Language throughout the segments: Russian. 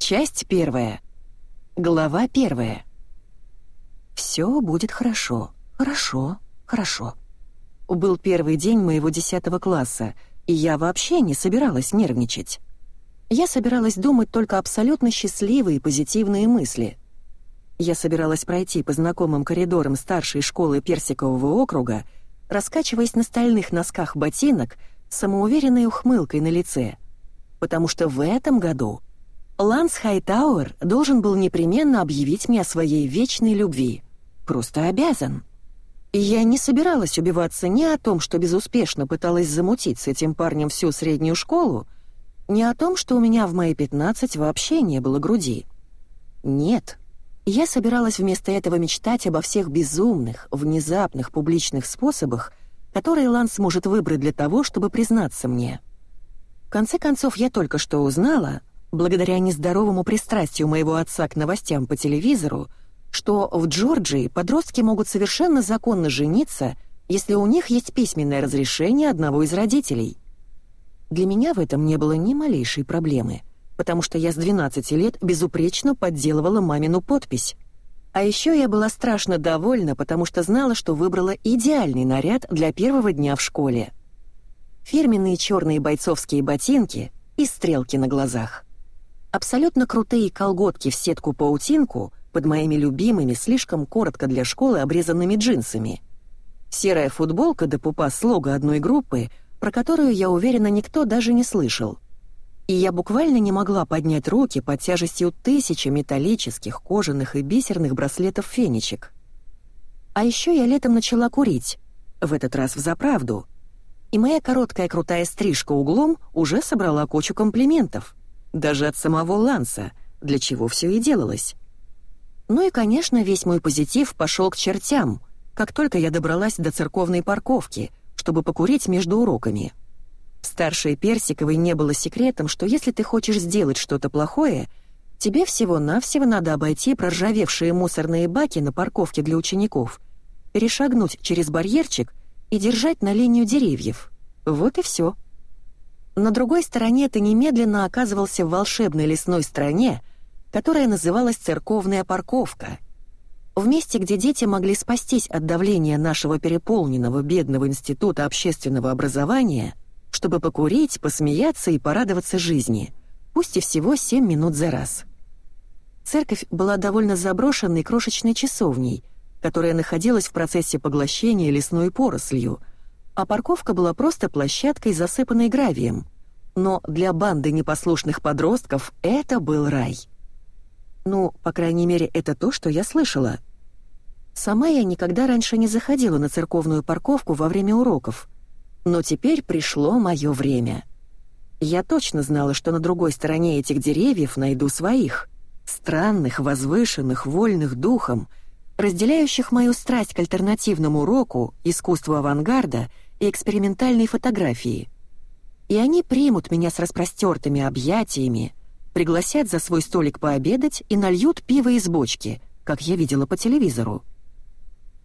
Часть первая. Глава первая. Все будет хорошо, хорошо, хорошо. Был первый день моего десятого класса, и я вообще не собиралась нервничать. Я собиралась думать только абсолютно счастливые и позитивные мысли. Я собиралась пройти по знакомым коридорам старшей школы Персикового округа, раскачиваясь на стальных носках ботинок, самоуверенной ухмылкой на лице. Потому что в этом году Ланс Хайтауэр должен был непременно объявить мне о своей вечной любви. Просто обязан. И я не собиралась убиваться ни о том, что безуспешно пыталась замутить с этим парнем всю среднюю школу, ни о том, что у меня в мои 15 вообще не было груди. Нет. Я собиралась вместо этого мечтать обо всех безумных, внезапных публичных способах, которые Ланс может выбрать для того, чтобы признаться мне. В конце концов, я только что узнала, благодаря нездоровому пристрастию моего отца к новостям по телевизору, что в Джорджии подростки могут совершенно законно жениться, если у них есть письменное разрешение одного из родителей. Для меня в этом не было ни малейшей проблемы, потому что я с 12 лет безупречно подделывала мамину подпись. А еще я была страшно довольна, потому что знала, что выбрала идеальный наряд для первого дня в школе. Фирменные черные бойцовские ботинки и стрелки на глазах абсолютно крутые колготки в сетку-паутинку под моими любимыми, слишком коротко для школы обрезанными джинсами. Серая футболка до пупа с лого одной группы, про которую, я уверена, никто даже не слышал. И я буквально не могла поднять руки под тяжестью тысячи металлических, кожаных и бисерных браслетов-фенечек. А еще я летом начала курить, в этот раз в заправду. И моя короткая крутая стрижка углом уже собрала кучу комплиментов — даже от самого Ланса, для чего все и делалось. Ну и, конечно, весь мой позитив пошел к чертям, как только я добралась до церковной парковки, чтобы покурить между уроками. В старшей Персиковой не было секретом, что если ты хочешь сделать что-то плохое, тебе всего-навсего надо обойти проржавевшие мусорные баки на парковке для учеников, перешагнуть через барьерчик и держать на линию деревьев. Вот и все. На другой стороне ты немедленно оказывался в волшебной лесной стране, которая называлась «Церковная парковка». В месте, где дети могли спастись от давления нашего переполненного бедного института общественного образования, чтобы покурить, посмеяться и порадоваться жизни, пусть и всего 7 минут за раз. Церковь была довольно заброшенной крошечной часовней, которая находилась в процессе поглощения лесной порослью — а парковка была просто площадкой, засыпанной гравием. Но для банды непослушных подростков это был рай. Ну, по крайней мере, это то, что я слышала. Сама я никогда раньше не заходила на церковную парковку во время уроков. Но теперь пришло мое время. Я точно знала, что на другой стороне этих деревьев найду своих. Странных, возвышенных, вольных духом — разделяющих мою страсть к альтернативному уроку, искусству авангарда и экспериментальной фотографии. И они примут меня с распростертыми объятиями, пригласят за свой столик пообедать и нальют пиво из бочки, как я видела по телевизору.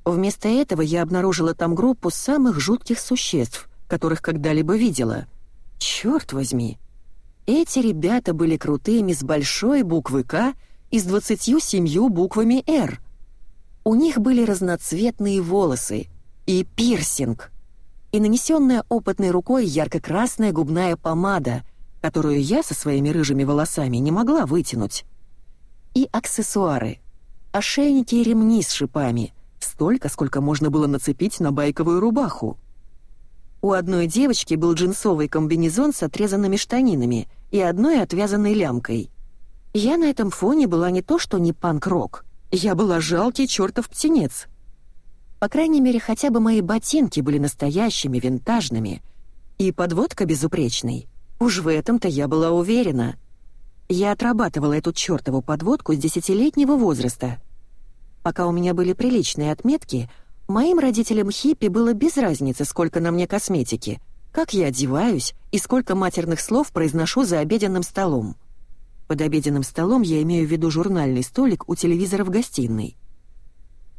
Вместо этого я обнаружила там группу самых жутких существ, которых когда-либо видела. Черт возьми! Эти ребята были крутыми с большой буквы «К» и с двадцатью семью буквами «Р», у них были разноцветные волосы и пирсинг, и нанесенная опытной рукой ярко-красная губная помада, которую я со своими рыжими волосами не могла вытянуть. И аксессуары, ошейники и ремни с шипами, столько, сколько можно было нацепить на байковую рубаху. У одной девочки был джинсовый комбинезон с отрезанными штанинами и одной отвязанной лямкой. Я на этом фоне была не то что не панк-рок, я была жалкий чертов птенец. По крайней мере, хотя бы мои ботинки были настоящими, винтажными, и подводка безупречной. Уж в этом-то я была уверена. Я отрабатывала эту чертову подводку с десятилетнего возраста. Пока у меня были приличные отметки, моим родителям хиппи было без разницы, сколько на мне косметики, как я одеваюсь и сколько матерных слов произношу за обеденным столом. Под обеденным столом я имею в виду журнальный столик у телевизора в гостиной.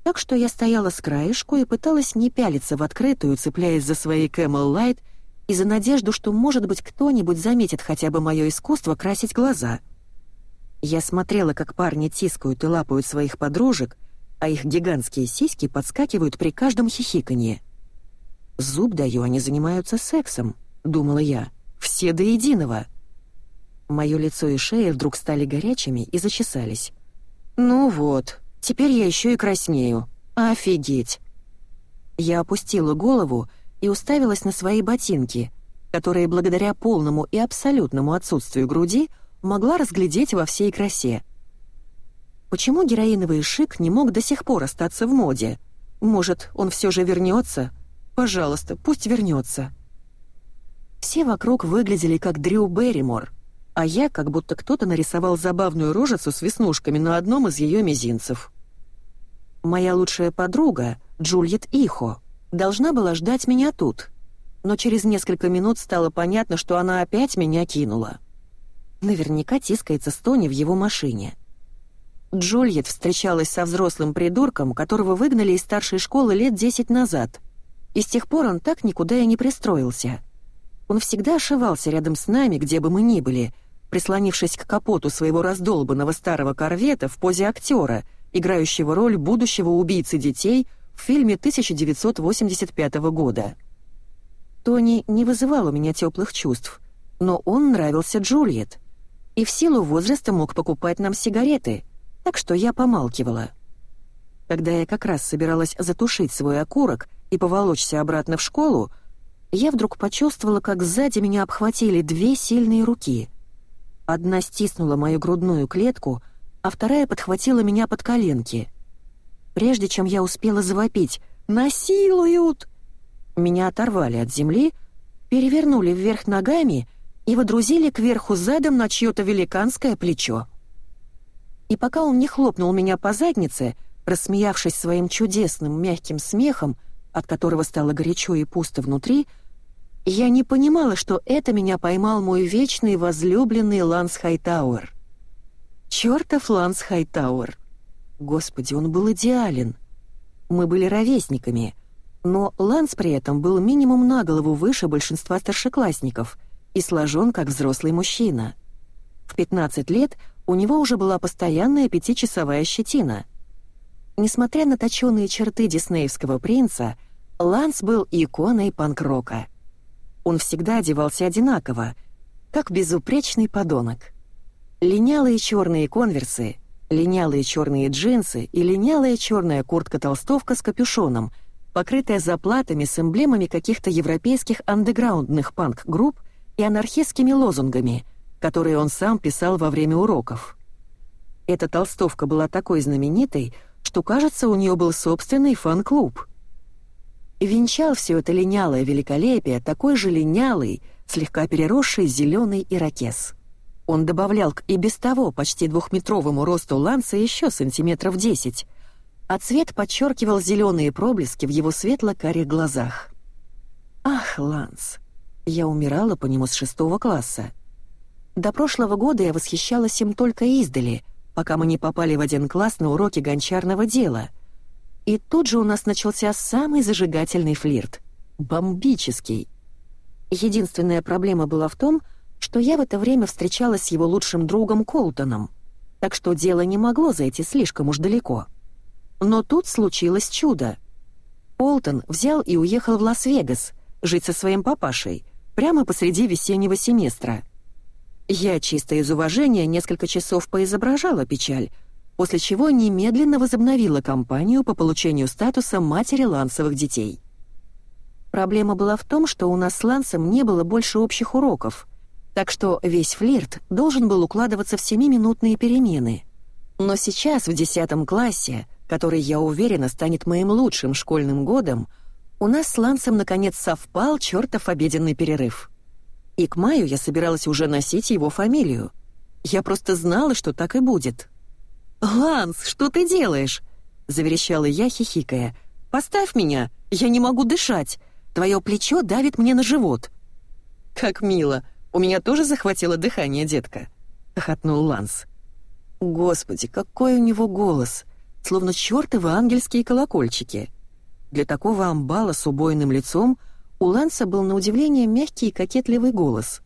Так что я стояла с краешку и пыталась не пялиться в открытую, цепляясь за свои Camel Light и за надежду, что, может быть, кто-нибудь заметит хотя бы мое искусство красить глаза. Я смотрела, как парни тискают и лапают своих подружек, а их гигантские сиськи подскакивают при каждом хихиканье. «Зуб даю, они занимаются сексом», — думала я. «Все до единого». Моё лицо и шея вдруг стали горячими и зачесались. «Ну вот, теперь я еще и краснею. Офигеть!» Я опустила голову и уставилась на свои ботинки, которые благодаря полному и абсолютному отсутствию груди могла разглядеть во всей красе. Почему героиновый шик не мог до сих пор остаться в моде? Может, он все же вернется? Пожалуйста, пусть вернется. Все вокруг выглядели как Дрю Берримор, а я как будто кто-то нарисовал забавную рожицу с веснушками на одном из ее мизинцев. Моя лучшая подруга, Джульет Ихо, должна была ждать меня тут, но через несколько минут стало понятно, что она опять меня кинула. Наверняка тискается Стони в его машине. Джульет встречалась со взрослым придурком, которого выгнали из старшей школы лет десять назад, и с тех пор он так никуда и не пристроился. Он всегда ошивался рядом с нами, где бы мы ни были, прислонившись к капоту своего раздолбанного старого корвета в позе актера, играющего роль будущего убийцы детей в фильме 1985 года. Тони не вызывал у меня теплых чувств, но он нравился Джульет. И в силу возраста мог покупать нам сигареты, так что я помалкивала. Когда я как раз собиралась затушить свой окурок и поволочься обратно в школу, я вдруг почувствовала, как сзади меня обхватили две сильные руки. Одна стиснула мою грудную клетку, а вторая подхватила меня под коленки. Прежде чем я успела завопить «Насилуют!», меня оторвали от земли, перевернули вверх ногами и водрузили кверху задом на чье-то великанское плечо. И пока он не хлопнул меня по заднице, рассмеявшись своим чудесным мягким смехом, от которого стало горячо и пусто внутри, я не понимала, что это меня поймал мой вечный возлюбленный Ланс Хайтауэр. Чёртов Ланс Хайтауэр. Господи, он был идеален. Мы были ровесниками, но Ланс при этом был минимум на голову выше большинства старшеклассников и сложен как взрослый мужчина. В 15 лет у него уже была постоянная пятичасовая щетина. Несмотря на точёные черты диснеевского принца, Ланс был иконой панк-рока. Он всегда одевался одинаково, как безупречный подонок. Линялые черные конверсы, линялые черные джинсы и линялая черная куртка-толстовка с капюшоном, покрытая заплатами с эмблемами каких-то европейских андеграундных панк-групп и анархистскими лозунгами, которые он сам писал во время уроков. Эта толстовка была такой знаменитой, что, кажется, у нее был собственный фан-клуб. Венчал все это линялое великолепие такой же линялый, слегка переросший зеленый ирокез. Он добавлял к и без того почти двухметровому росту Ланса еще сантиметров десять, а цвет подчеркивал зеленые проблески в его светло-карих глазах. Ах, Ланс! Я умирала по нему с шестого класса. До прошлого года я восхищалась им только издали, пока мы не попали в один класс на уроки гончарного дела. И тут же у нас начался самый зажигательный флирт. Бомбический. Единственная проблема была в том, что что я в это время встречалась с его лучшим другом Колтоном, так что дело не могло зайти слишком уж далеко. Но тут случилось чудо. Колтон взял и уехал в Лас-Вегас жить со своим папашей прямо посреди весеннего семестра. Я чисто из уважения несколько часов поизображала печаль, после чего немедленно возобновила кампанию по получению статуса матери лансовых детей. Проблема была в том, что у нас с Лансом не было больше общих уроков — так что весь флирт должен был укладываться в семиминутные перемены. Но сейчас, в десятом классе, который, я уверена, станет моим лучшим школьным годом, у нас с Лансом наконец совпал чертов обеденный перерыв. И к маю я собиралась уже носить его фамилию. Я просто знала, что так и будет. «Ланс, что ты делаешь?» — заверещала я, хихикая. «Поставь меня! Я не могу дышать! Твое плечо давит мне на живот!» «Как мило!» У меня тоже захватило дыхание, детка», — хохотнул Ланс. «Господи, какой у него голос! Словно чёртовы ангельские колокольчики!» Для такого амбала с убойным лицом у Ланса был на удивление мягкий и кокетливый голос.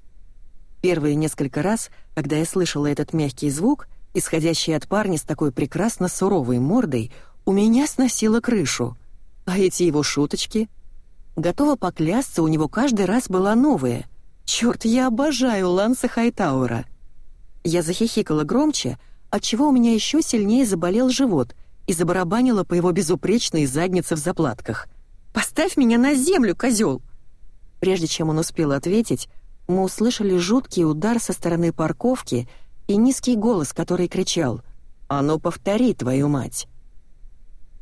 Первые несколько раз, когда я слышала этот мягкий звук, исходящая от парня с такой прекрасно суровой мордой, у меня сносило крышу. А эти его шуточки? Готова поклясться, у него каждый раз была новая. Черт, я обожаю Ланса Хайтаура. Я захихикала громче, отчего у меня еще сильнее заболел живот и забарабанила по его безупречной заднице в заплатках. «Поставь меня на землю, козел!» Прежде чем он успел ответить, мы услышали жуткий удар со стороны парковки и низкий голос, который кричал «А ну повтори, твою мать!».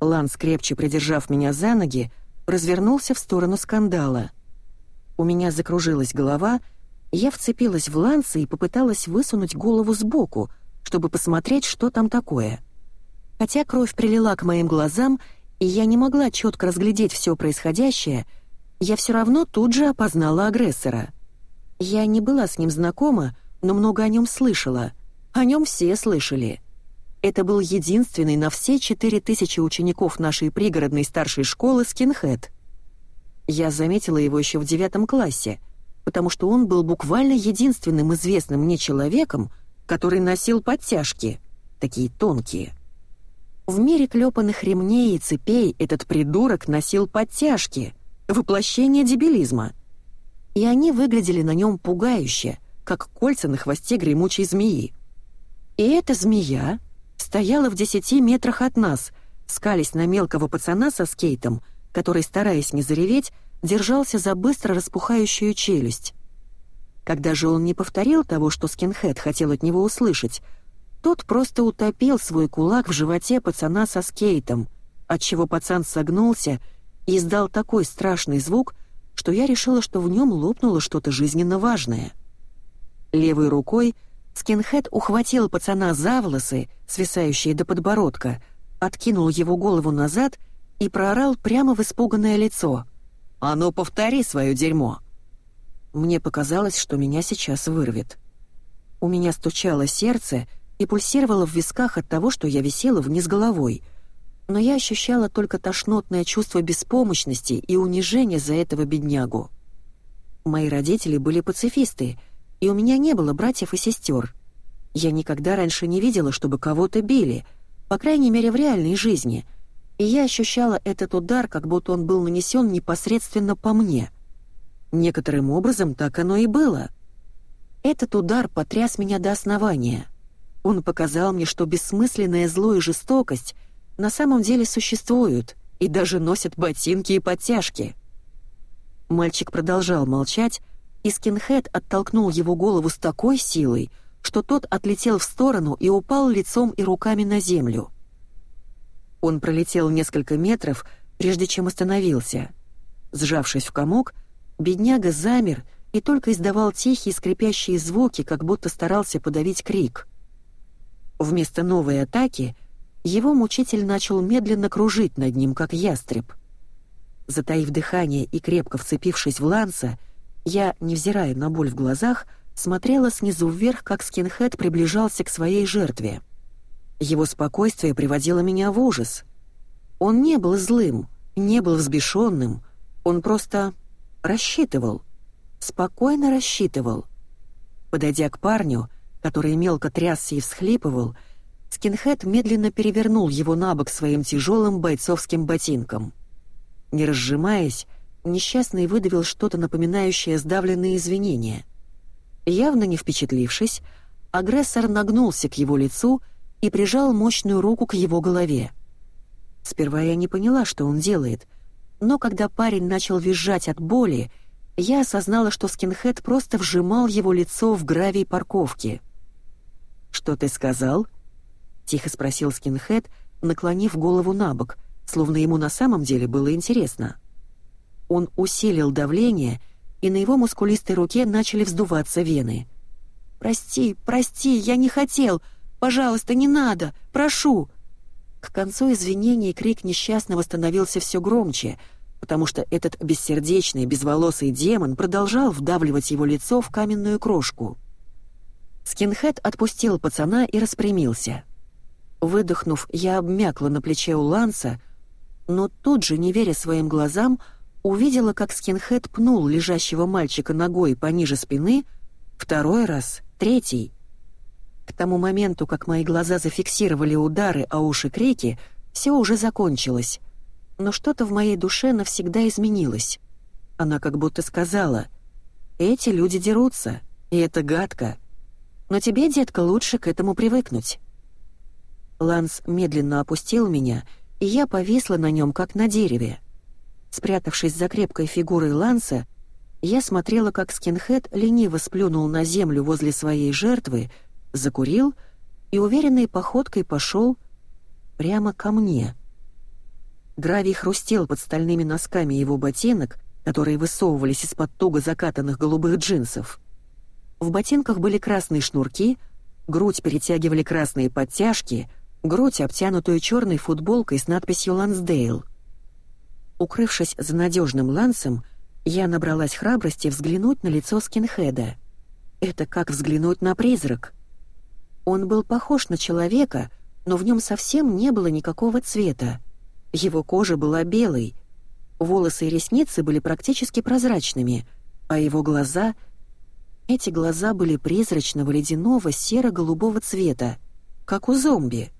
Ланс, крепче придержав меня за ноги, развернулся в сторону скандала. У меня закружилась голова, я вцепилась в Ланса и попыталась высунуть голову сбоку, чтобы посмотреть, что там такое. Хотя кровь прилила к моим глазам, и я не могла четко разглядеть все происходящее, я все равно тут же опознала агрессора. Я не была с ним знакома, но много о нем слышала. О нем все слышали. Это был единственный на все четыре тысячи учеников нашей пригородной старшей школы скинхед. Я заметила его еще в девятом классе, потому что он был буквально единственным известным мне человеком, который носил подтяжки, такие тонкие. В мире клепанных ремней и цепей этот придурок носил подтяжки, воплощение дебилизма. И они выглядели на нем пугающе, как кольца на хвосте гремучей змеи. И эта змея стояла в десяти метрах от нас, скались на мелкого пацана со скейтом, который, стараясь не зареветь, держался за быстро распухающую челюсть. Когда же он не повторил того, что скинхед хотел от него услышать, тот просто утопил свой кулак в животе пацана со скейтом, отчего пацан согнулся и издал такой страшный звук, что я решила, что в нем лопнуло что-то жизненно важное. Левой рукой скинхед ухватил пацана за волосы, свисающие до подбородка, откинул его голову назад и проорал прямо в испуганное лицо. «А ну, повтори свое дерьмо!» Мне показалось, что меня сейчас вырвет. У меня стучало сердце и пульсировало в висках от того, что я висела вниз головой, но я ощущала только тошнотное чувство беспомощности и унижения за этого беднягу. Мои родители были пацифисты, и у меня не было братьев и сестер. Я никогда раньше не видела, чтобы кого-то били, по крайней мере в реальной жизни, и я ощущала этот удар, как будто он был нанесен непосредственно по мне — Некоторым образом так оно и было. Этот удар потряс меня до основания. Он показал мне, что бессмысленное зло и жестокость на самом деле существуют и даже носят ботинки и подтяжки. Мальчик продолжал молчать, и скинхед оттолкнул его голову с такой силой, что тот отлетел в сторону и упал лицом и руками на землю. Он пролетел несколько метров, прежде чем остановился. Сжавшись в комок, Бедняга замер и только издавал тихие скрипящие звуки, как будто старался подавить крик. Вместо новой атаки его мучитель начал медленно кружить над ним, как ястреб. Затаив дыхание и крепко вцепившись в ланца, я, невзирая на боль в глазах, смотрела снизу вверх, как скинхед приближался к своей жертве. Его спокойствие приводило меня в ужас. Он не был злым, не был взбешенным, он просто рассчитывал. Спокойно рассчитывал. Подойдя к парню, который мелко трясся и всхлипывал, скинхед медленно перевернул его на бок своим тяжелым бойцовским ботинком. Не разжимаясь, несчастный выдавил что-то напоминающее сдавленные извинения. Явно не впечатлившись, агрессор нагнулся к его лицу и прижал мощную руку к его голове. Сперва я не поняла, что он делает — но когда парень начал визжать от боли, я осознала, что скинхед просто вжимал его лицо в гравий парковки. «Что ты сказал?» — тихо спросил скинхед, наклонив голову на бок, словно ему на самом деле было интересно. Он усилил давление, и на его мускулистой руке начали вздуваться вены. «Прости, прости, я не хотел! Пожалуйста, не надо! Прошу!» К концу извинений крик несчастного становился все громче, потому что этот бессердечный, безволосый демон продолжал вдавливать его лицо в каменную крошку. Скинхед отпустил пацана и распрямился. Выдохнув, я обмякла на плече у Ланса, но тут же, не веря своим глазам, увидела, как скинхед пнул лежащего мальчика ногой пониже спины, второй раз, третий. К тому моменту, как мои глаза зафиксировали удары, а уши крики, все уже закончилось. Но что-то в моей душе навсегда изменилось. Она как будто сказала, «Эти люди дерутся, и это гадко. Но тебе, детка, лучше к этому привыкнуть». Ланс медленно опустил меня, и я повисла на нем, как на дереве. Спрятавшись за крепкой фигурой Ланса, я смотрела, как скинхед лениво сплюнул на землю возле своей жертвы, закурил и уверенной походкой пошел прямо ко мне. Гравий хрустел под стальными носками его ботинок, которые высовывались из-под туго закатанных голубых джинсов. В ботинках были красные шнурки, грудь перетягивали красные подтяжки, грудь, обтянутую черной футболкой с надписью «Лансдейл». Укрывшись за надежным лансом, я набралась храбрости взглянуть на лицо скинхеда. Это как взглянуть на призрак. Он был похож на человека, но в нем совсем не было никакого цвета. Его кожа была белой, волосы и ресницы были практически прозрачными, а его глаза... Эти глаза были призрачного ледяного серо-голубого цвета, как у зомби.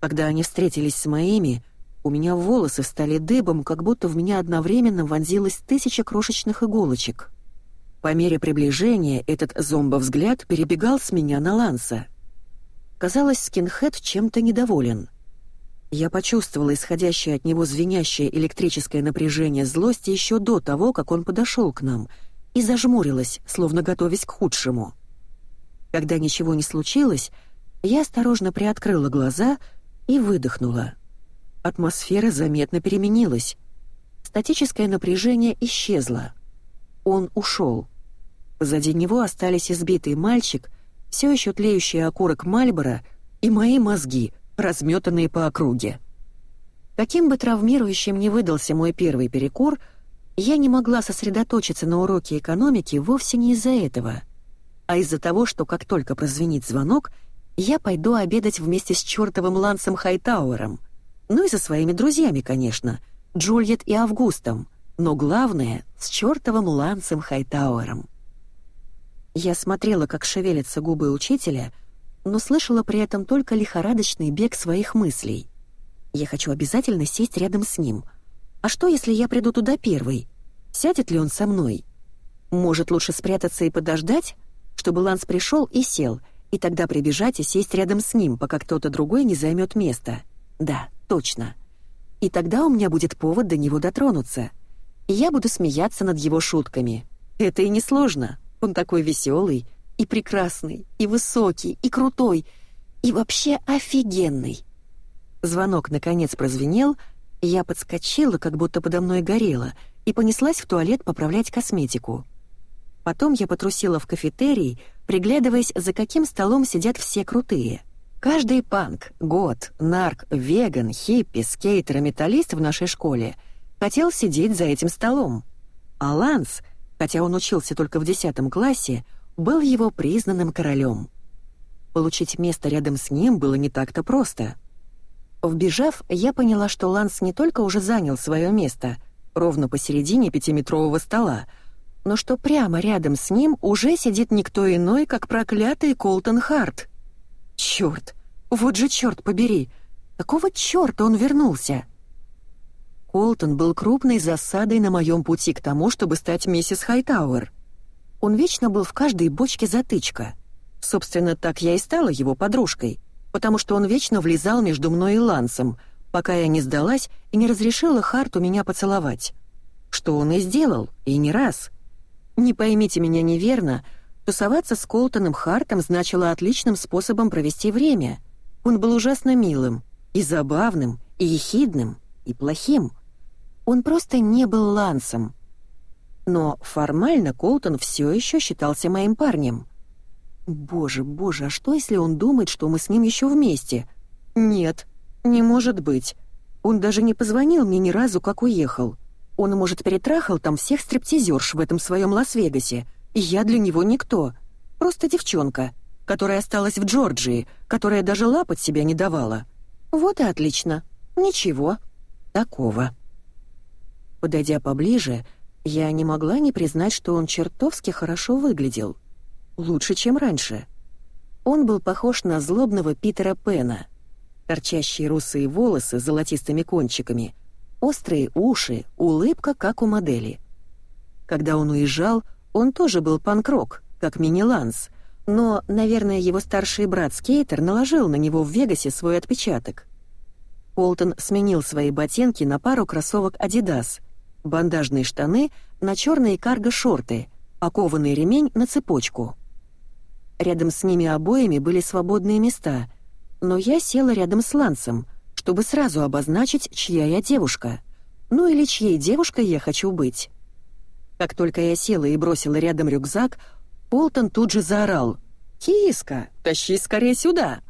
Когда они встретились с моими, у меня волосы стали дыбом, как будто в меня одновременно вонзилось тысяча крошечных иголочек. По мере приближения этот зомбовзгляд перебегал с меня на Ланса. Казалось, скинхед чем-то недоволен. Я почувствовала исходящее от него звенящее электрическое напряжение злости еще до того, как он подошел к нам, и зажмурилась, словно готовясь к худшему. Когда ничего не случилось, я осторожно приоткрыла глаза и выдохнула. Атмосфера заметно переменилась. Статическое напряжение исчезло. Он ушел. Позади него остались избитый мальчик, все еще тлеющий окурок Мальбора и мои мозги, разметанные по округе. Каким бы травмирующим ни выдался мой первый перекур, я не могла сосредоточиться на уроке экономики вовсе не из-за этого, а из-за того, что как только прозвенит звонок, я пойду обедать вместе с чертовым Лансом Хайтауэром. Ну и со своими друзьями, конечно, Джульет и Августом, но главное — с чертовым Лансом Хайтауэром. Я смотрела, как шевелятся губы учителя, но слышала при этом только лихорадочный бег своих мыслей. Я хочу обязательно сесть рядом с ним. А что, если я приду туда первый? Сядет ли он со мной? Может, лучше спрятаться и подождать, чтобы Ланс пришел и сел, и тогда прибежать и сесть рядом с ним, пока кто-то другой не займет место? Да, точно. И тогда у меня будет повод до него дотронуться. И я буду смеяться над его шутками. Это и не сложно. Он такой веселый, и прекрасный, и высокий, и крутой, и вообще офигенный. Звонок наконец прозвенел, и я подскочила, как будто подо мной горело, и понеслась в туалет поправлять косметику. Потом я потрусила в кафетерий, приглядываясь, за каким столом сидят все крутые. Каждый панк, год, нарк, веган, хиппи, скейтер и металлист в нашей школе хотел сидеть за этим столом. А Ланс — хотя он учился только в десятом классе, был его признанным королем. Получить место рядом с ним было не так-то просто. Вбежав, я поняла, что Ланс не только уже занял свое место, ровно посередине пятиметрового стола, но что прямо рядом с ним уже сидит никто иной, как проклятый Колтон Харт. Черт, вот же черт побери, какого черта он вернулся? Колтон был крупной засадой на моем пути к тому, чтобы стать миссис Хайтауэр. Он вечно был в каждой бочке затычка. Собственно, так я и стала его подружкой, потому что он вечно влезал между мной и Лансом, пока я не сдалась и не разрешила Харту меня поцеловать. Что он и сделал, и не раз. Не поймите меня неверно, тусоваться с Колтоном Хартом значило отличным способом провести время. Он был ужасно милым, и забавным, и ехидным, и плохим — он просто не был Лансом. Но формально Колтон все еще считался моим парнем. Боже, боже, а что, если он думает, что мы с ним еще вместе? Нет, не может быть. Он даже не позвонил мне ни разу, как уехал. Он, может, перетрахал там всех стриптизерш в этом своем Лас-Вегасе, и я для него никто. Просто девчонка, которая осталась в Джорджии, которая даже лапать себя не давала. Вот и отлично. Ничего. Такого. Подойдя поближе, я не могла не признать, что он чертовски хорошо выглядел. Лучше, чем раньше. Он был похож на злобного Питера Пена. Торчащие русые волосы с золотистыми кончиками, острые уши, улыбка, как у модели. Когда он уезжал, он тоже был панк-рок, как мини-ланс, но, наверное, его старший брат Скейтер наложил на него в Вегасе свой отпечаток. Полтон сменил свои ботинки на пару кроссовок Adidas, бандажные штаны на черные карго-шорты, окованный ремень на цепочку. Рядом с ними обоими были свободные места, но я села рядом с Лансом, чтобы сразу обозначить, чья я девушка. Ну или чьей девушкой я хочу быть. Как только я села и бросила рядом рюкзак, Полтон тут же заорал «Киска, тащи скорее сюда!»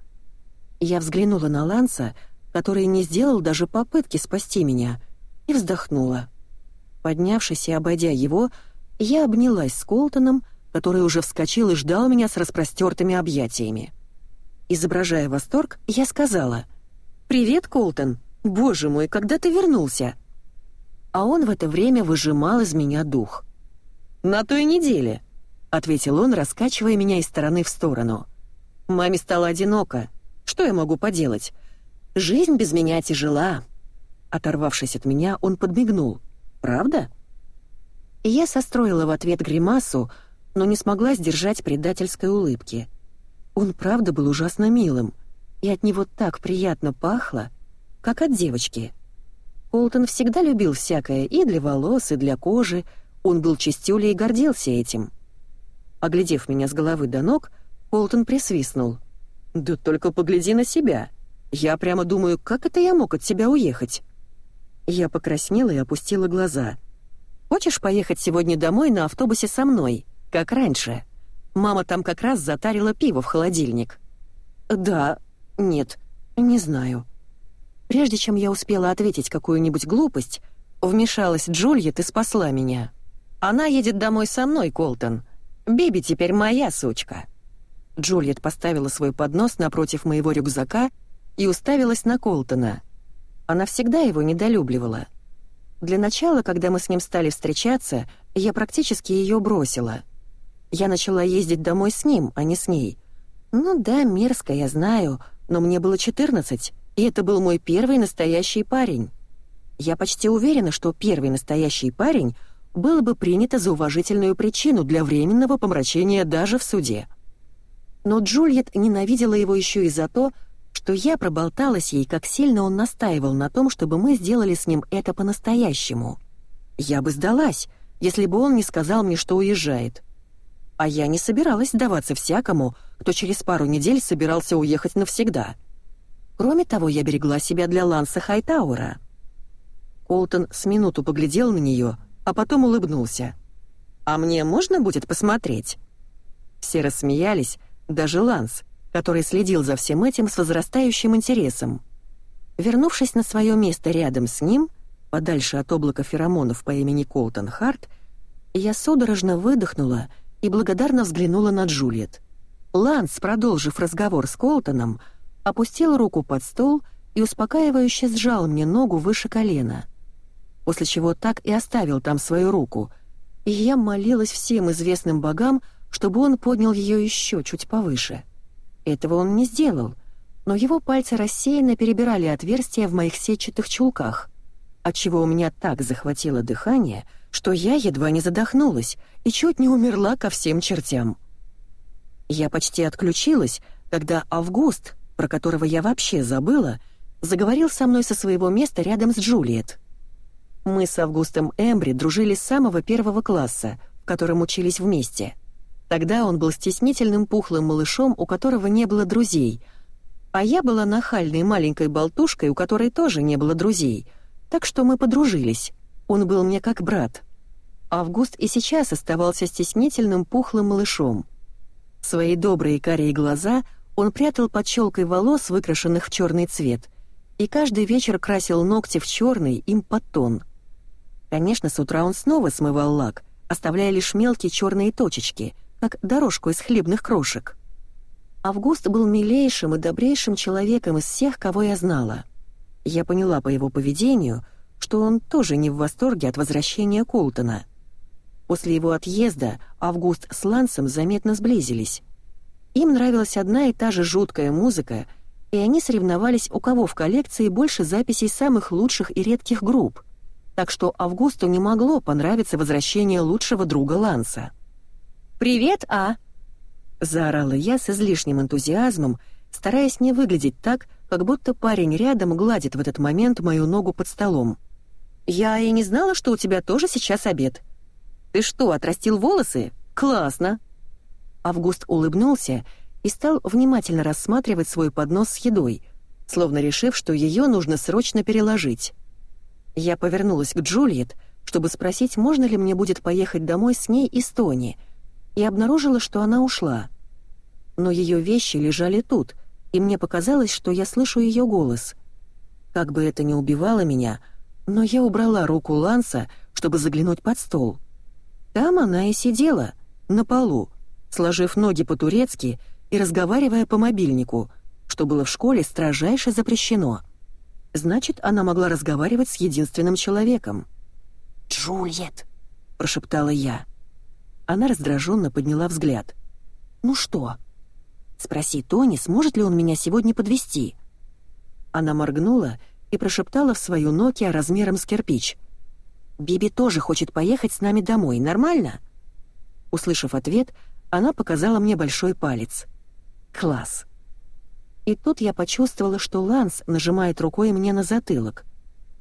Я взглянула на Ланса, который не сделал даже попытки спасти меня, и вздохнула. Поднявшись и обойдя его, я обнялась с Колтоном, который уже вскочил и ждал меня с распростертыми объятиями. Изображая восторг, я сказала «Привет, Колтон! Боже мой, когда ты вернулся?» А он в это время выжимал из меня дух. «На той неделе», — ответил он, раскачивая меня из стороны в сторону. «Маме стало одиноко. Что я могу поделать? Жизнь без меня тяжела». Оторвавшись от меня, он подмигнул. «Правда?» я состроила в ответ гримасу, но не смогла сдержать предательской улыбки. Он правда был ужасно милым, и от него так приятно пахло, как от девочки. Колтон всегда любил всякое и для волос, и для кожи, он был чистюлей и гордился этим. Оглядев меня с головы до ног, Колтон присвистнул. «Да только погляди на себя. Я прямо думаю, как это я мог от себя уехать?» Я покраснела и опустила глаза. «Хочешь поехать сегодня домой на автобусе со мной?» как раньше. Мама там как раз затарила пиво в холодильник. Да, нет, не знаю. Прежде чем я успела ответить какую-нибудь глупость, вмешалась Джульет и спасла меня. Она едет домой со мной, Колтон. Биби теперь моя сучка. Джульет поставила свой поднос напротив моего рюкзака и уставилась на Колтона. Она всегда его недолюбливала. Для начала, когда мы с ним стали встречаться, я практически ее бросила — я начала ездить домой с ним, а не с ней. Ну да, мерзко, я знаю, но мне было 14, и это был мой первый настоящий парень. Я почти уверена, что первый настоящий парень было бы принято за уважительную причину для временного помрачения даже в суде. Но Джульет ненавидела его еще и за то, что я проболталась ей, как сильно он настаивал на том, чтобы мы сделали с ним это по-настоящему. Я бы сдалась, если бы он не сказал мне, что уезжает а я не собиралась сдаваться всякому, кто через пару недель собирался уехать навсегда. Кроме того, я берегла себя для Ланса Хайтаура. Колтон с минуту поглядел на нее, а потом улыбнулся. «А мне можно будет посмотреть?» Все рассмеялись, даже Ланс, который следил за всем этим с возрастающим интересом. Вернувшись на свое место рядом с ним, подальше от облака феромонов по имени Колтон Харт, я судорожно выдохнула и благодарно взглянула на Джульет. Ланс, продолжив разговор с Колтоном, опустил руку под стол и успокаивающе сжал мне ногу выше колена. После чего так и оставил там свою руку, и я молилась всем известным богам, чтобы он поднял ее еще чуть повыше. Этого он не сделал, но его пальцы рассеянно перебирали отверстия в моих сетчатых чулках, отчего у меня так захватило дыхание — что я едва не задохнулась и чуть не умерла ко всем чертям. Я почти отключилась, когда Август, про которого я вообще забыла, заговорил со мной со своего места рядом с Джулиет. Мы с Августом Эмбри дружили с самого первого класса, в котором учились вместе. Тогда он был стеснительным пухлым малышом, у которого не было друзей, а я была нахальной маленькой болтушкой, у которой тоже не было друзей, так что мы подружились. Он был мне как брат. Август и сейчас оставался стеснительным пухлым малышом. Свои добрые карие глаза он прятал под щелкой волос, выкрашенных в черный цвет, и каждый вечер красил ногти в черный им под тон. Конечно, с утра он снова смывал лак, оставляя лишь мелкие черные точечки, как дорожку из хлебных крошек. Август был милейшим и добрейшим человеком из всех, кого я знала. Я поняла по его поведению — что он тоже не в восторге от возвращения Колтона. После его отъезда Август с Лансом заметно сблизились. Им нравилась одна и та же жуткая музыка, и они соревновались, у кого в коллекции больше записей самых лучших и редких групп. Так что Августу не могло понравиться возвращение лучшего друга Ланса. «Привет, А!» — заорала я с излишним энтузиазмом, стараясь не выглядеть так, как будто парень рядом гладит в этот момент мою ногу под столом. «Я и не знала, что у тебя тоже сейчас обед. Ты что, отрастил волосы? Классно!» Август улыбнулся и стал внимательно рассматривать свой поднос с едой, словно решив, что ее нужно срочно переложить. Я повернулась к Джульет, чтобы спросить, можно ли мне будет поехать домой с ней из Тони, и обнаружила, что она ушла. Но ее вещи лежали тут, и мне показалось, что я слышу ее голос. Как бы это ни убивало меня, но я убрала руку Ланса, чтобы заглянуть под стол. Там она и сидела, на полу, сложив ноги по-турецки и разговаривая по мобильнику, что было в школе строжайше запрещено. Значит, она могла разговаривать с единственным человеком. «Джульет!» — прошептала я. Она раздраженно подняла взгляд. «Ну что?» «Спроси Тони, сможет ли он меня сегодня подвести. Она моргнула и прошептала в свою Nokia размером с кирпич. «Биби тоже хочет поехать с нами домой, нормально?» Услышав ответ, она показала мне большой палец. «Класс!» И тут я почувствовала, что Ланс нажимает рукой мне на затылок,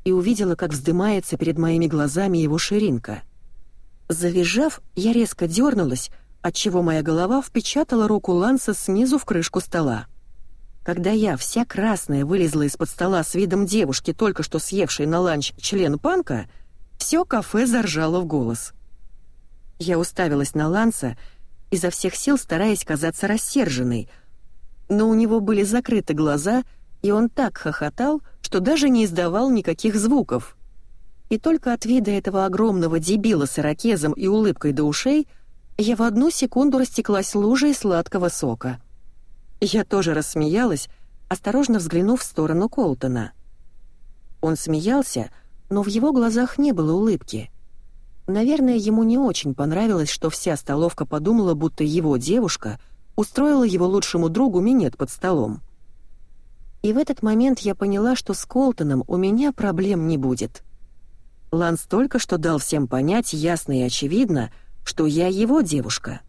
и увидела, как вздымается перед моими глазами его ширинка. Завизжав, я резко дернулась, отчего моя голова впечатала руку Ланса снизу в крышку стола. Когда я, вся красная, вылезла из-под стола с видом девушки, только что съевшей на ланч член панка, все кафе заржало в голос. Я уставилась на Ланса, изо всех сил стараясь казаться рассерженной. Но у него были закрыты глаза, и он так хохотал, что даже не издавал никаких звуков. И только от вида этого огромного дебила с ирокезом и улыбкой до ушей я в одну секунду растеклась лужей сладкого сока. Я тоже рассмеялась, осторожно взглянув в сторону Колтона. Он смеялся, но в его глазах не было улыбки — Наверное, ему не очень понравилось, что вся столовка подумала, будто его девушка устроила его лучшему другу минет под столом. И в этот момент я поняла, что с Колтоном у меня проблем не будет. Ланс только что дал всем понять ясно и очевидно, что я его девушка.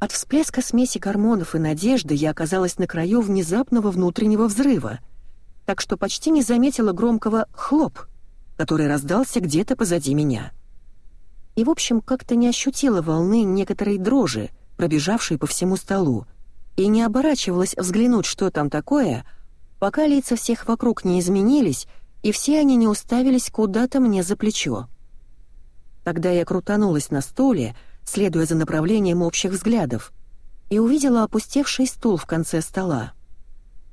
От всплеска смеси гормонов и надежды я оказалась на краю внезапного внутреннего взрыва, так что почти не заметила громкого «хлоп», который раздался где-то позади меня и, в общем, как-то не ощутила волны некоторой дрожи, пробежавшей по всему столу, и не оборачивалась взглянуть, что там такое, пока лица всех вокруг не изменились, и все они не уставились куда-то мне за плечо. Тогда я крутанулась на стуле, следуя за направлением общих взглядов, и увидела опустевший стул в конце стола.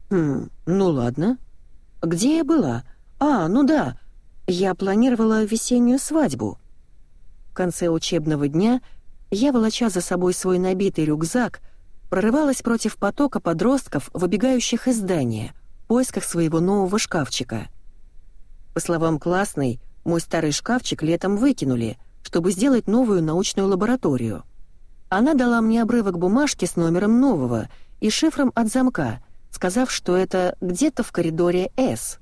«Хм, ну ладно. Где я была? А, ну да, я планировала весеннюю свадьбу» конце учебного дня я, волоча за собой свой набитый рюкзак, прорывалась против потока подростков, выбегающих из здания, в поисках своего нового шкафчика. По словам классной, мой старый шкафчик летом выкинули, чтобы сделать новую научную лабораторию. Она дала мне обрывок бумажки с номером нового и шифром от замка, сказав, что это где-то в коридоре «С».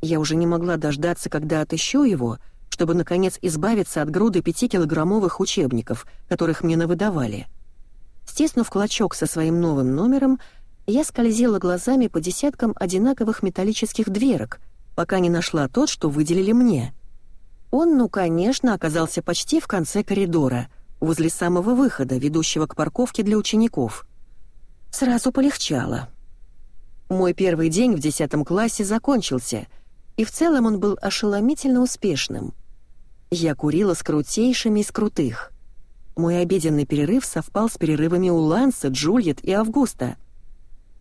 Я уже не могла дождаться, когда отыщу его — чтобы, наконец, избавиться от груды пятикилограммовых учебников, которых мне навыдавали. Стиснув клочок со своим новым номером, я скользила глазами по десяткам одинаковых металлических дверок, пока не нашла тот, что выделили мне. Он, ну, конечно, оказался почти в конце коридора, возле самого выхода, ведущего к парковке для учеников. Сразу полегчало. Мой первый день в десятом классе закончился, и в целом он был ошеломительно успешным. Я курила с крутейшими из крутых. Мой обеденный перерыв совпал с перерывами у Ланса, Джульет и Августа.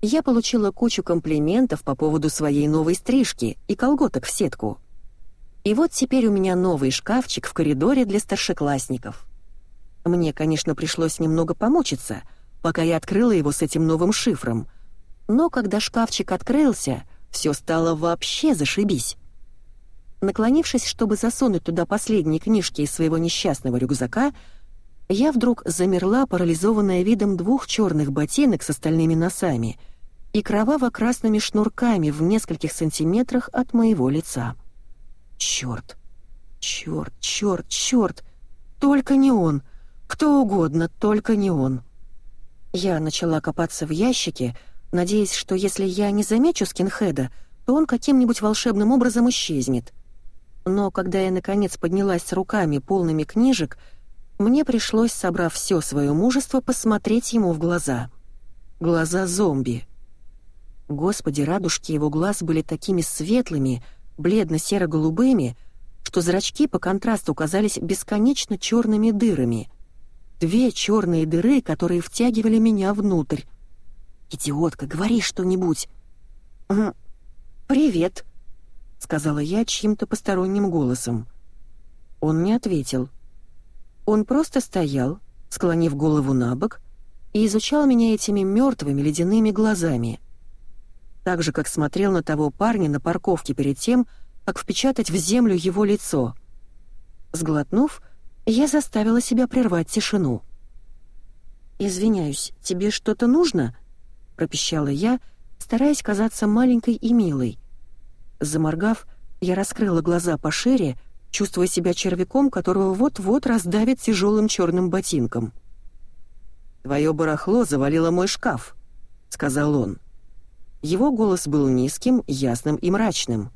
Я получила кучу комплиментов по поводу своей новой стрижки и колготок в сетку. И вот теперь у меня новый шкафчик в коридоре для старшеклассников. Мне, конечно, пришлось немного помучиться, пока я открыла его с этим новым шифром. Но когда шкафчик открылся, все стало вообще зашибись. Наклонившись, чтобы засунуть туда последние книжки из своего несчастного рюкзака, я вдруг замерла, парализованная видом двух черных ботинок с остальными носами и кроваво-красными шнурками в нескольких сантиметрах от моего лица. Черт, черт, черт, черт! Только не он! Кто угодно, только не он! Я начала копаться в ящике, надеясь, что если я не замечу скинхеда, то он каким-нибудь волшебным образом исчезнет. Но когда я, наконец, поднялась с руками, полными книжек, мне пришлось, собрав все свое мужество, посмотреть ему в глаза. Глаза зомби. Господи, радужки его глаз были такими светлыми, бледно-серо-голубыми, что зрачки по контрасту казались бесконечно черными дырами — Две черные дыры, которые втягивали меня внутрь. «Идиотка, говори что-нибудь!» «Привет», — сказала я чьим-то посторонним голосом. Он не ответил. Он просто стоял, склонив голову на бок, и изучал меня этими мертвыми ледяными глазами. Так же, как смотрел на того парня на парковке перед тем, как впечатать в землю его лицо. Сглотнув, я заставила себя прервать тишину. «Извиняюсь, тебе что-то нужно?» — пропищала я, стараясь казаться маленькой и милой. Заморгав, я раскрыла глаза пошире, чувствуя себя червяком, которого вот-вот раздавит тяжелым черным ботинком. «Твое барахло завалило мой шкаф», — сказал он. Его голос был низким, ясным и мрачным.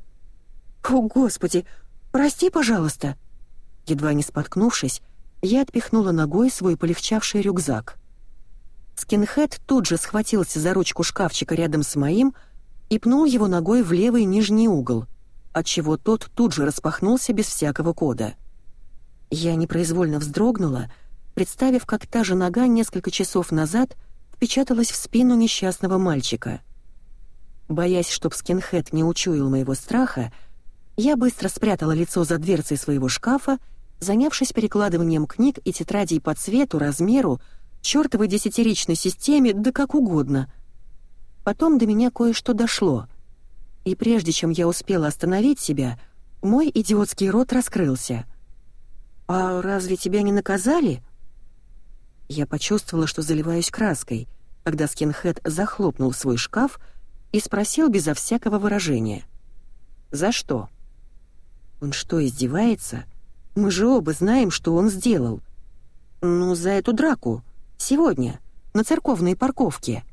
«О, Господи! Прости, пожалуйста!» Едва не споткнувшись, я отпихнула ногой свой полегчавший рюкзак. Скинхед тут же схватился за ручку шкафчика рядом с моим и пнул его ногой в левый нижний угол, отчего тот тут же распахнулся без всякого кода. Я непроизвольно вздрогнула, представив, как та же нога несколько часов назад впечаталась в спину несчастного мальчика. Боясь, чтоб скинхед не учуял моего страха, я быстро спрятала лицо за дверцей своего шкафа занявшись перекладыванием книг и тетрадей по цвету, размеру, чертовой десятиричной системе, да как угодно. Потом до меня кое-что дошло. И прежде чем я успела остановить себя, мой идиотский рот раскрылся. «А разве тебя не наказали?» Я почувствовала, что заливаюсь краской, когда скинхед захлопнул свой шкаф и спросил безо всякого выражения. «За что?» «Он что, издевается?» Мы же оба знаем, что он сделал. Ну, за эту драку. Сегодня. На церковной парковке.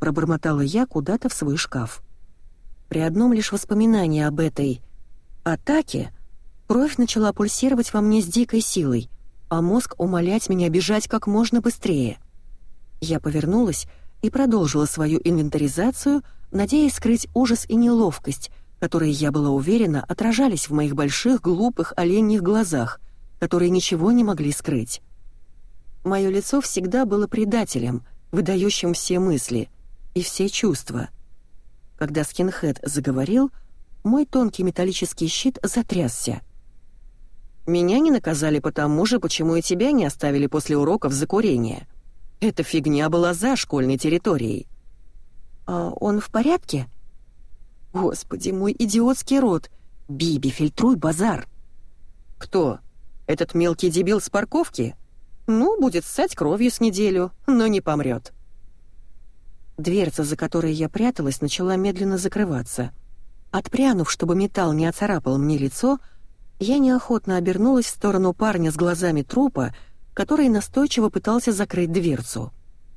Пробормотала я куда-то в свой шкаф. При одном лишь воспоминании об этой атаке кровь начала пульсировать во мне с дикой силой, а мозг умолять меня бежать как можно быстрее. Я повернулась и продолжила свою инвентаризацию, надеясь скрыть ужас и неловкость, которые, я была уверена, отражались в моих больших, глупых оленьих глазах, которые ничего не могли скрыть. Мое лицо всегда было предателем, выдающим все мысли и все чувства. Когда скинхед заговорил, мой тонкий металлический щит затрясся. «Меня не наказали потому же, почему и тебя не оставили после уроков за курение. Эта фигня была за школьной территорией». «А он в порядке?» Господи, мой идиотский рот! Биби, фильтруй базар!» «Кто? Этот мелкий дебил с парковки? Ну, будет ссать кровью с неделю, но не помрет». Дверца, за которой я пряталась, начала медленно закрываться. Отпрянув, чтобы металл не оцарапал мне лицо, я неохотно обернулась в сторону парня с глазами трупа, который настойчиво пытался закрыть дверцу.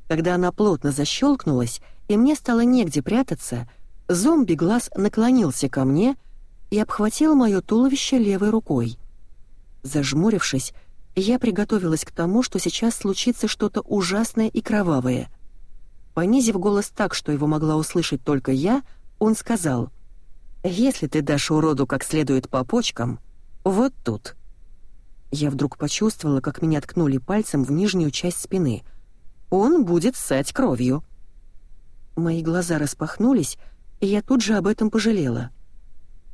Когда она плотно защелкнулась, и мне стало негде прятаться, Зомби-глаз наклонился ко мне и обхватил мое туловище левой рукой. Зажмурившись, я приготовилась к тому, что сейчас случится что-то ужасное и кровавое. Понизив голос так, что его могла услышать только я, он сказал, «Если ты дашь уроду как следует по почкам, вот тут». Я вдруг почувствовала, как меня ткнули пальцем в нижнюю часть спины. «Он будет ссать кровью». Мои глаза распахнулись, и я тут же об этом пожалела.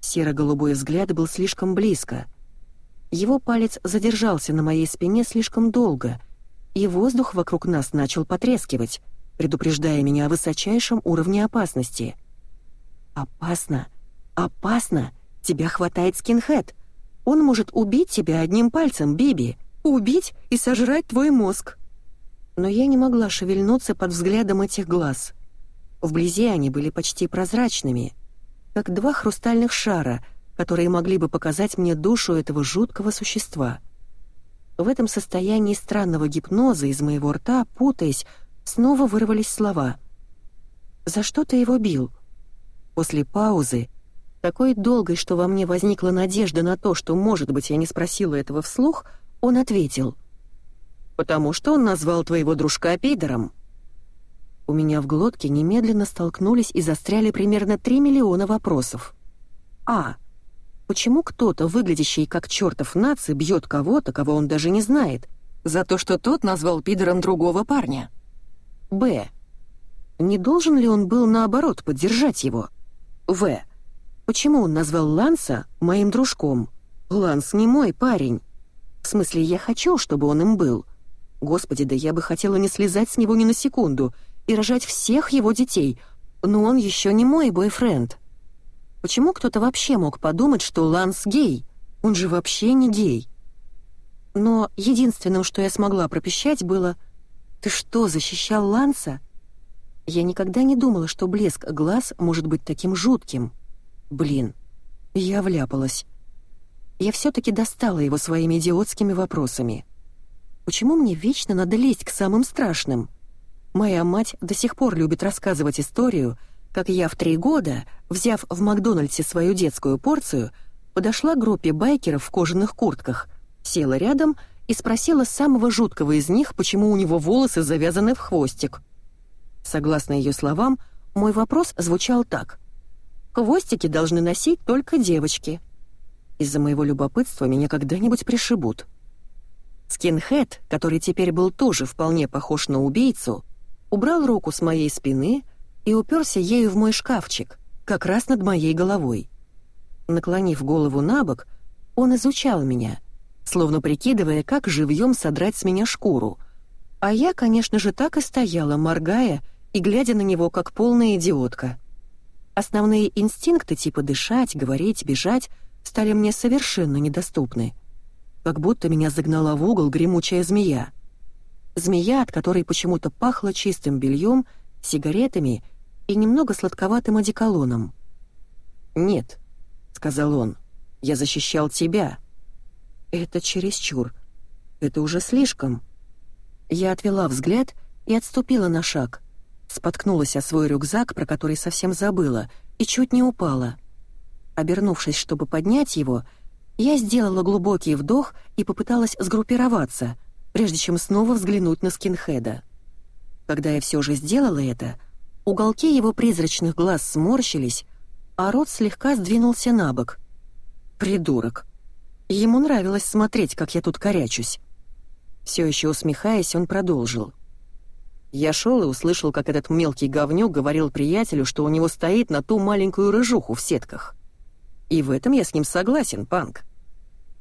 Серо-голубой взгляд был слишком близко. Его палец задержался на моей спине слишком долго, и воздух вокруг нас начал потрескивать, предупреждая меня о высочайшем уровне опасности. «Опасно! Опасно! Тебя хватает скинхед! Он может убить тебя одним пальцем, Биби! убить и сожрать твой мозг». Но я не могла шевельнуться под взглядом этих глаз. Вблизи они были почти прозрачными, как два хрустальных шара, которые могли бы показать мне душу этого жуткого существа. В этом состоянии странного гипноза из моего рта, путаясь, снова вырвались слова. «За что ты его бил?» После паузы, такой долгой, что во мне возникла надежда на то, что, может быть, я не спросила этого вслух, он ответил. «Потому что он назвал твоего дружка пидором». У меня в глотке немедленно столкнулись и застряли примерно 3 миллиона вопросов. А. Почему кто-то, выглядящий как чертов наци, бьет кого-то, кого он даже не знает, за то, что тот назвал пидором другого парня? Б. Не должен ли он был, наоборот, поддержать его? В. Почему он назвал Ланса моим дружком? Ланс не мой парень. В смысле, я хочу, чтобы он им был. Господи, да я бы хотела не слезать с него ни на секунду и рожать всех его детей, но он еще не мой бойфренд. Почему кто-то вообще мог подумать, что Ланс гей? Он же вообще не гей. Но единственным, что я смогла пропищать, было «Ты что, защищал Ланса?» Я никогда не думала, что блеск глаз может быть таким жутким. Блин, я вляпалась. Я все-таки достала его своими идиотскими вопросами. Почему мне вечно надо лезть к самым страшным? Моя мать до сих пор любит рассказывать историю, как я в три года, взяв в Макдональдсе свою детскую порцию, подошла к группе байкеров в кожаных куртках, села рядом и спросила самого жуткого из них, почему у него волосы завязаны в хвостик — Согласно ее словам, мой вопрос звучал так. «Хвостики должны носить только девочки». Из-за моего любопытства меня когда-нибудь пришибут. Скинхед, который теперь был тоже вполне похож на убийцу, убрал руку с моей спины и уперся ею в мой шкафчик, как раз над моей головой. Наклонив голову на бок, он изучал меня, словно прикидывая, как живьем содрать с меня шкуру. А я, конечно же, так и стояла, моргая и глядя на него как полная идиотка. Основные инстинкты типа дышать, говорить, бежать стали мне совершенно недоступны. Как будто меня загнала в угол гремучая змея. Змея, от которой почему-то пахло чистым бельем, сигаретами и немного сладковатым одеколоном. «Нет», — сказал он, — «я защищал тебя». «Это чересчур. Это уже слишком». Я отвела взгляд и отступила на шаг споткнулась о свой рюкзак, про который совсем забыла, и чуть не упала. Обернувшись, чтобы поднять его, я сделала глубокий вдох и попыталась сгруппироваться, прежде чем снова взглянуть на скинхеда. Когда я все же сделала это, уголки его призрачных глаз сморщились, а рот слегка сдвинулся на бок. Придурок. Ему нравилось смотреть, как я тут корячусь. Все еще усмехаясь, он продолжил. Я шел и услышал, как этот мелкий говнюк говорил приятелю, что у него стоит на ту маленькую рыжуху в сетках. И в этом я с ним согласен, Панк.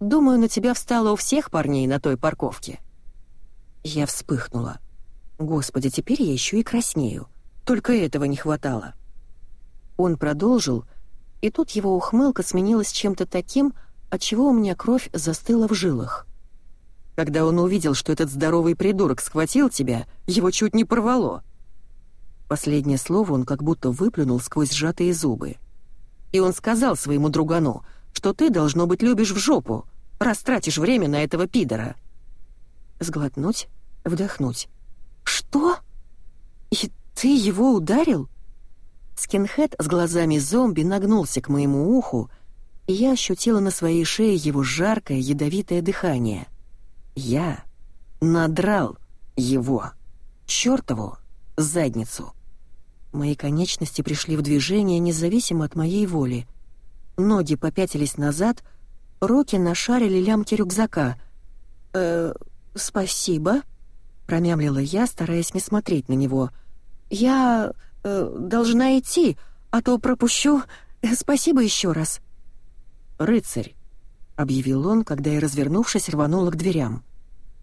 Думаю, на тебя встало у всех парней на той парковке. Я вспыхнула. Господи, теперь я еще и краснею. Только этого не хватало. Он продолжил, и тут его ухмылка сменилась чем-то таким, от чего у меня кровь застыла в жилах. Когда он увидел, что этот здоровый придурок схватил тебя, его чуть не порвало. Последнее слово он как будто выплюнул сквозь сжатые зубы. И он сказал своему другану, что ты, должно быть, любишь в жопу, раз тратишь время на этого пидора. Сглотнуть, вдохнуть. «Что? И ты его ударил?» Скинхед с глазами зомби нагнулся к моему уху, и я ощутила на своей шее его жаркое ядовитое дыхание. Я надрал его, чертову, задницу. Мои конечности пришли в движение независимо от моей воли. Ноги попятились назад, руки нашарили лямки рюкзака. «Э, спасибо», — промямлила я, стараясь не смотреть на него. «Я э, должна идти, а то пропущу. Спасибо еще раз». «Рыцарь, — объявил он, когда я, развернувшись, рванула к дверям.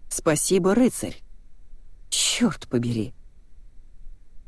«Спасибо, рыцарь!» «Чёрт побери!